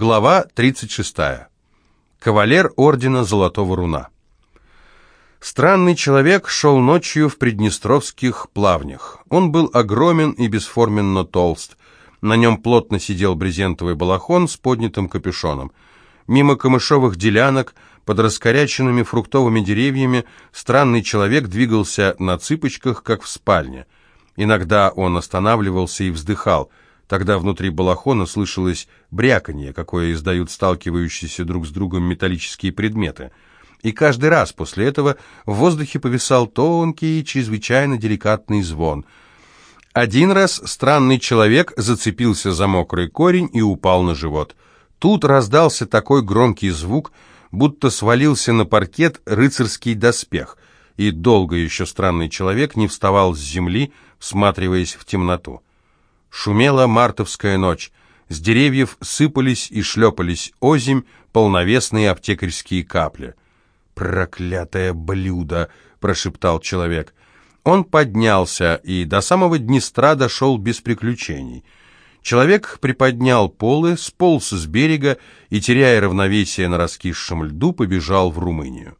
Глава 36. Кавалер Ордена Золотого Руна. Странный человек шел ночью в приднестровских плавнях. Он был огромен и бесформенно толст. На нем плотно сидел брезентовый балахон с поднятым капюшоном. Мимо камышовых делянок, под раскоряченными фруктовыми деревьями, странный человек двигался на цыпочках, как в спальне. Иногда он останавливался и вздыхал. Тогда внутри балахона слышалось бряканье, какое издают сталкивающиеся друг с другом металлические предметы — и каждый раз после этого в воздухе повисал тонкий и чрезвычайно деликатный звон. Один раз странный человек зацепился за мокрый корень и упал на живот. Тут раздался такой громкий звук, будто свалился на паркет рыцарский доспех, и долго еще странный человек не вставал с земли, всматриваясь в темноту. Шумела мартовская ночь, с деревьев сыпались и шлепались озимь полновесные аптекарские капли — «Проклятое блюдо!» — прошептал человек. Он поднялся и до самого Днестра дошел без приключений. Человек приподнял полы, сполз с берега и, теряя равновесие на раскисшем льду, побежал в Румынию.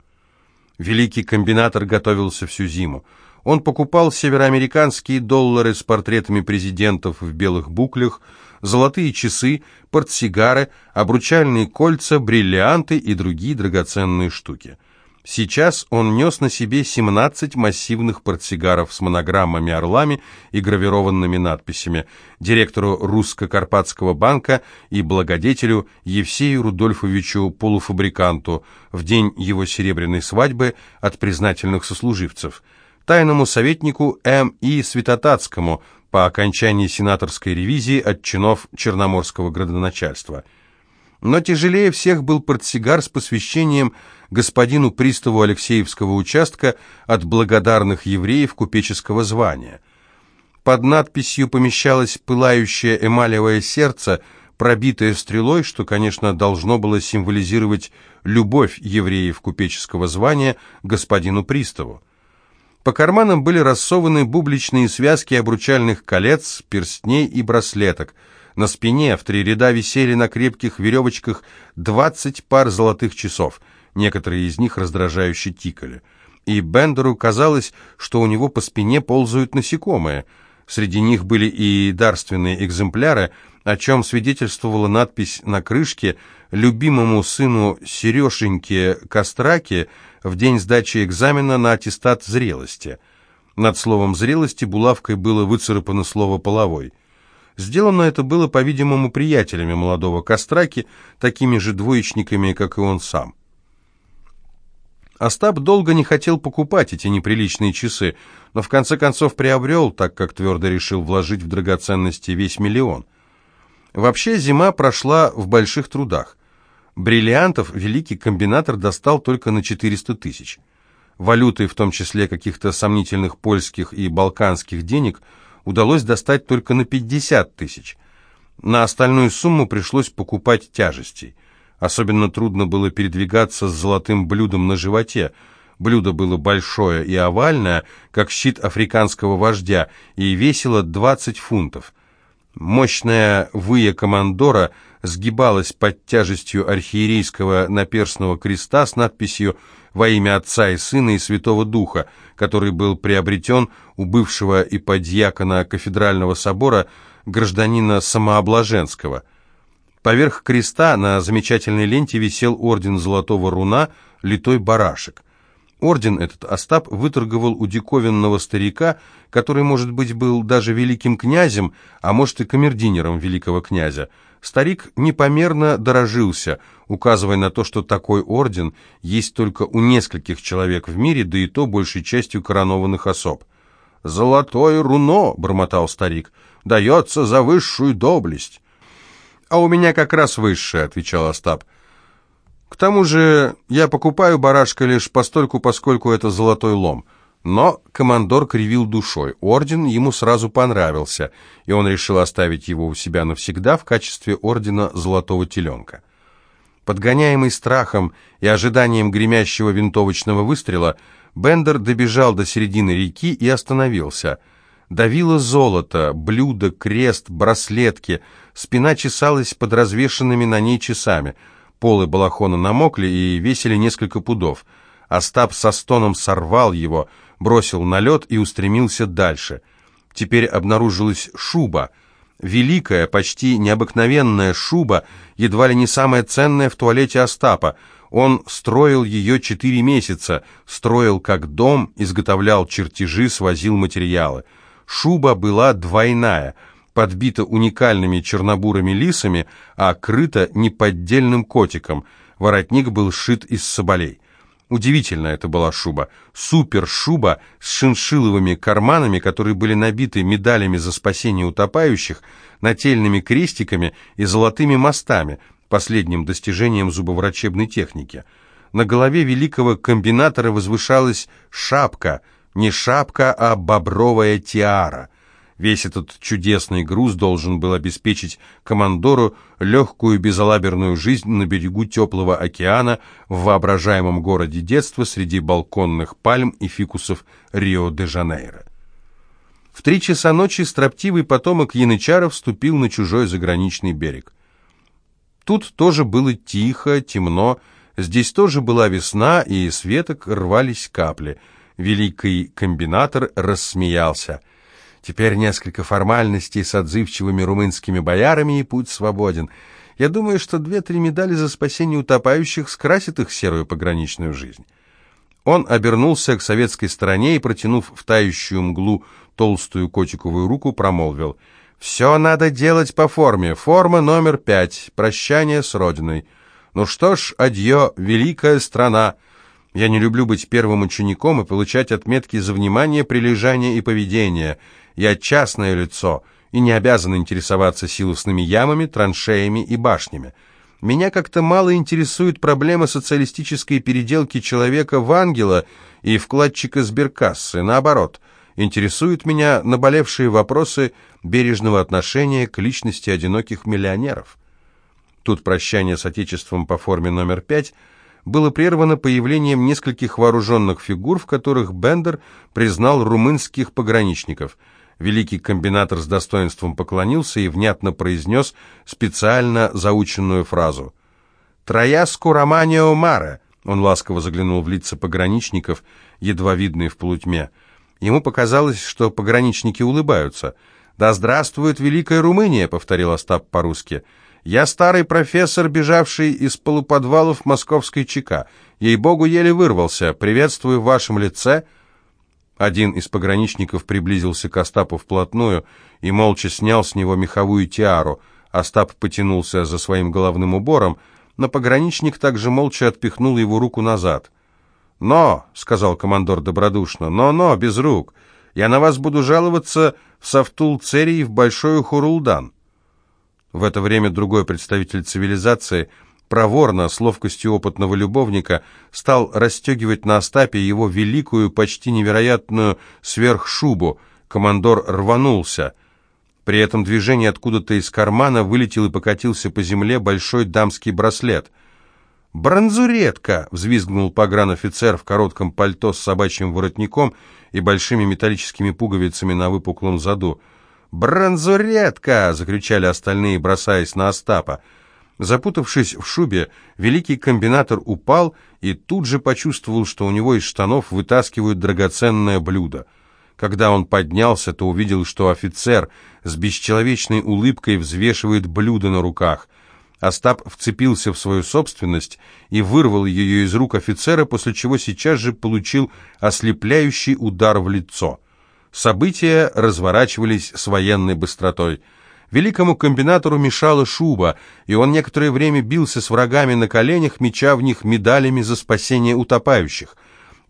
Великий комбинатор готовился всю зиму. Он покупал североамериканские доллары с портретами президентов в белых буклях, золотые часы, портсигары, обручальные кольца, бриллианты и другие драгоценные штуки. Сейчас он нес на себе 17 массивных портсигаров с монограммами орлами и гравированными надписями директору Русско-Карпатского банка и благодетелю Евсею Рудольфовичу Полуфабриканту в день его серебряной свадьбы от признательных сослуживцев, тайному советнику М.И. Святотатскому по окончании сенаторской ревизии от чинов Черноморского градоначальства. Но тяжелее всех был портсигар с посвящением господину приставу Алексеевского участка от благодарных евреев купеческого звания. Под надписью помещалось пылающее эмалевое сердце, пробитое стрелой, что, конечно, должно было символизировать любовь евреев купеческого звания господину приставу. По карманам были рассованы бубличные связки обручальных колец, перстней и браслеток. На спине в три ряда висели на крепких веревочках двадцать пар золотых часов – некоторые из них раздражающе тикали. И Бендеру казалось, что у него по спине ползают насекомые. Среди них были и дарственные экземпляры, о чем свидетельствовала надпись на крышке «Любимому сыну Сереженьке Костраке в день сдачи экзамена на аттестат зрелости». Над словом «зрелости» булавкой было выцарапано слово «половой». Сделано это было, по-видимому, приятелями молодого Костраки, такими же двоечниками, как и он сам. Остап долго не хотел покупать эти неприличные часы, но в конце концов приобрел, так как твердо решил вложить в драгоценности весь миллион. Вообще зима прошла в больших трудах. Бриллиантов великий комбинатор достал только на 400 тысяч. Валюты, в том числе каких-то сомнительных польских и балканских денег, удалось достать только на 50 тысяч. На остальную сумму пришлось покупать тяжестей – Особенно трудно было передвигаться с золотым блюдом на животе. Блюдо было большое и овальное, как щит африканского вождя, и весило 20 фунтов. Мощная выя командора сгибалась под тяжестью архиерейского наперстного креста с надписью «Во имя Отца и Сына и Святого Духа», который был приобретен у бывшего иподьякона кафедрального собора гражданина Самооблаженского – Поверх креста на замечательной ленте висел орден Золотого Руна, литой барашек. Орден этот Остап выторговал у диковинного старика, который, может быть, был даже великим князем, а может и камердинером великого князя. Старик непомерно дорожился, указывая на то, что такой орден есть только у нескольких человек в мире, да и то большей частью коронованных особ. «Золотое руно», — бормотал старик, — «дается за высшую доблесть». «А у меня как раз высшее», — отвечал Остап. «К тому же я покупаю барашка лишь постольку, поскольку это золотой лом». Но командор кривил душой. Орден ему сразу понравился, и он решил оставить его у себя навсегда в качестве ордена «Золотого теленка». Подгоняемый страхом и ожиданием гремящего винтовочного выстрела, Бендер добежал до середины реки и остановился. Давило золото, блюдо, крест, браслетки — Спина чесалась под развешенными на ней часами. Полы балахона намокли и весили несколько пудов. Остап со стоном сорвал его, бросил на лед и устремился дальше. Теперь обнаружилась шуба. Великая, почти необыкновенная шуба, едва ли не самая ценная в туалете Остапа. Он строил ее четыре месяца, строил как дом, изготовлял чертежи, свозил материалы. Шуба была двойная, подбита уникальными чернобурыми лисами, а крыта неподдельным котиком. Воротник был сшит из соболей. Удивительно это была шуба. Супер-шуба с шиншиловыми карманами, которые были набиты медалями за спасение утопающих, нательными крестиками и золотыми мостами, последним достижением зубоврачебной техники. На голове великого комбинатора возвышалась шапка, не шапка, а бобровая тиара – Весь этот чудесный груз должен был обеспечить командору легкую безалаберную жизнь на берегу теплого океана в воображаемом городе детства среди балконных пальм и фикусов Рио-де-Жанейро. В три часа ночи строптивый потомок янычара вступил на чужой заграничный берег. Тут тоже было тихо, темно, здесь тоже была весна, и с веток рвались капли. Великий комбинатор рассмеялся – Теперь несколько формальностей с отзывчивыми румынскими боярами, и путь свободен. Я думаю, что две-три медали за спасение утопающих скрасят их серую пограничную жизнь. Он обернулся к советской стороне и, протянув в тающую мглу толстую котиковую руку, промолвил. «Все надо делать по форме. Форма номер пять. Прощание с Родиной. Ну что ж, адье, великая страна!» Я не люблю быть первым учеником и получать отметки за внимание, прилежание и поведение. Я частное лицо и не обязан интересоваться силосными ямами, траншеями и башнями. Меня как-то мало интересует проблема социалистической переделки человека в ангела и вкладчика сберкассы. Наоборот, интересуют меня наболевшие вопросы бережного отношения к личности одиноких миллионеров. Тут прощание с Отечеством по форме номер пять было прервано появлением нескольких вооруженных фигур, в которых Бендер признал румынских пограничников – Великий комбинатор с достоинством поклонился и внятно произнес специально заученную фразу. «Трояску романио маре», — он ласково заглянул в лица пограничников, едва видные в полутьме. Ему показалось, что пограничники улыбаются. «Да здравствует Великая Румыния», — повторил Остап по-русски. «Я старый профессор, бежавший из полуподвалов московской ЧК. Ей-богу, еле вырвался. Приветствую в вашем лице...» Один из пограничников приблизился к Остапу вплотную и молча снял с него меховую тиару. Остап потянулся за своим головным убором, но пограничник также молча отпихнул его руку назад. «Но», — сказал командор добродушно, — «но-но, без рук. Я на вас буду жаловаться в Савтул-Церий в Большой Хурулдан». В это время другой представитель цивилизации — проворно, с ловкостью опытного любовника, стал расстегивать на Остапе его великую, почти невероятную сверхшубу. Командор рванулся. При этом движении откуда-то из кармана вылетел и покатился по земле большой дамский браслет. «Бронзуретка!» — взвизгнул погран-офицер в коротком пальто с собачьим воротником и большими металлическими пуговицами на выпуклом заду. «Бронзуретка!» — закричали остальные, бросаясь на Остапа. Запутавшись в шубе, великий комбинатор упал и тут же почувствовал, что у него из штанов вытаскивают драгоценное блюдо. Когда он поднялся, то увидел, что офицер с бесчеловечной улыбкой взвешивает блюдо на руках. Остап вцепился в свою собственность и вырвал ее из рук офицера, после чего сейчас же получил ослепляющий удар в лицо. События разворачивались с военной быстротой – Великому комбинатору мешала шуба, и он некоторое время бился с врагами на коленях, меча в них медалями за спасение утопающих.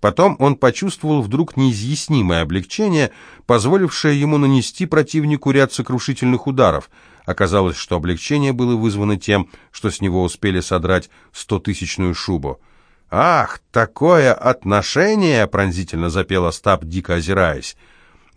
Потом он почувствовал вдруг неизъяснимое облегчение, позволившее ему нанести противнику ряд сокрушительных ударов. Оказалось, что облегчение было вызвано тем, что с него успели содрать стотысячную шубу. «Ах, такое отношение!» — пронзительно запел Остап, дико озираясь.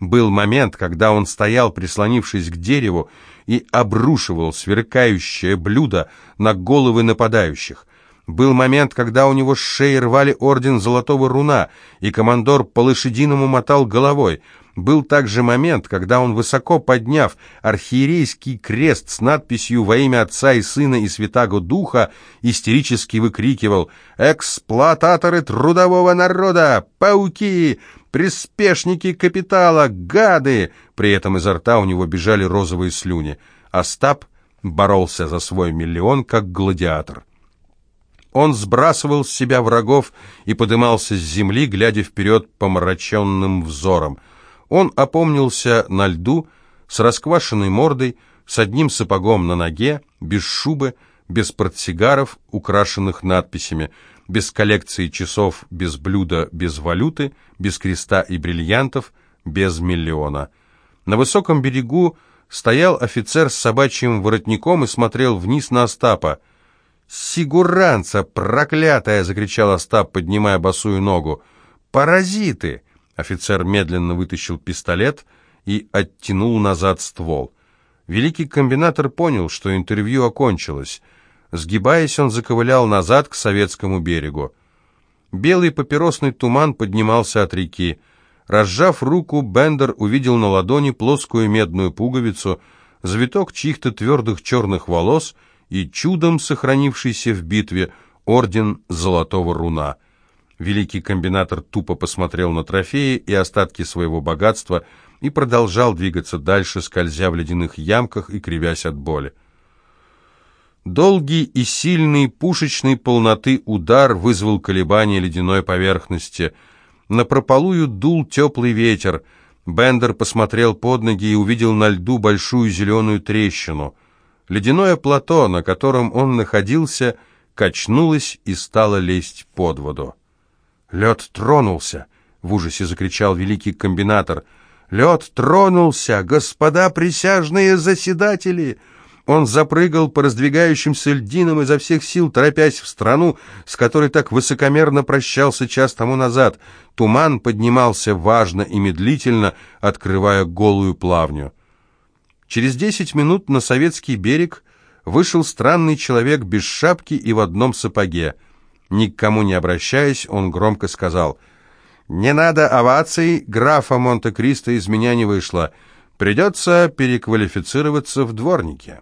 Был момент, когда он стоял, прислонившись к дереву, и обрушивал сверкающее блюдо на головы нападающих. Был момент, когда у него с шеи рвали орден Золотого Руна, и командор по-лошадиному мотал головой. Был также момент, когда он, высоко подняв архиерейский крест с надписью «Во имя Отца и Сына и Святаго Духа», истерически выкрикивал «Эксплуататоры трудового народа! Пауки! Приспешники капитала! Гады!» При этом изо рта у него бежали розовые слюни. Остап боролся за свой миллион, как гладиатор. Он сбрасывал с себя врагов и подымался с земли, глядя вперед помраченным взором. Он опомнился на льду, с расквашенной мордой, с одним сапогом на ноге, без шубы, без портсигаров, украшенных надписями, без коллекции часов, без блюда, без валюты, без креста и бриллиантов, без миллиона. На высоком берегу стоял офицер с собачьим воротником и смотрел вниз на Остапа – «Сигуранца, проклятая!» — закричал Остап, поднимая босую ногу. «Паразиты!» — офицер медленно вытащил пистолет и оттянул назад ствол. Великий комбинатор понял, что интервью окончилось. Сгибаясь, он заковылял назад к советскому берегу. Белый папиросный туман поднимался от реки. Разжав руку, Бендер увидел на ладони плоскую медную пуговицу, завиток чьих-то твердых черных волос — и чудом сохранившийся в битве орден Золотого Руна. Великий комбинатор тупо посмотрел на трофеи и остатки своего богатства и продолжал двигаться дальше, скользя в ледяных ямках и кривясь от боли. Долгий и сильный пушечной полноты удар вызвал колебания ледяной поверхности. На прополую дул теплый ветер. Бендер посмотрел под ноги и увидел на льду большую зеленую трещину. Ледяное плато, на котором он находился, качнулось и стало лезть под воду. «Лед тронулся!» — в ужасе закричал великий комбинатор. «Лед тронулся! Господа присяжные заседатели!» Он запрыгал по раздвигающимся льдинам изо всех сил, торопясь в страну, с которой так высокомерно прощался час тому назад. Туман поднимался важно и медлительно, открывая голую плавню. Через десять минут на советский берег вышел странный человек без шапки и в одном сапоге. Ни к кому не обращаясь, он громко сказал, «Не надо оваций, графа Монте-Кристо из меня не вышло. Придется переквалифицироваться в дворнике».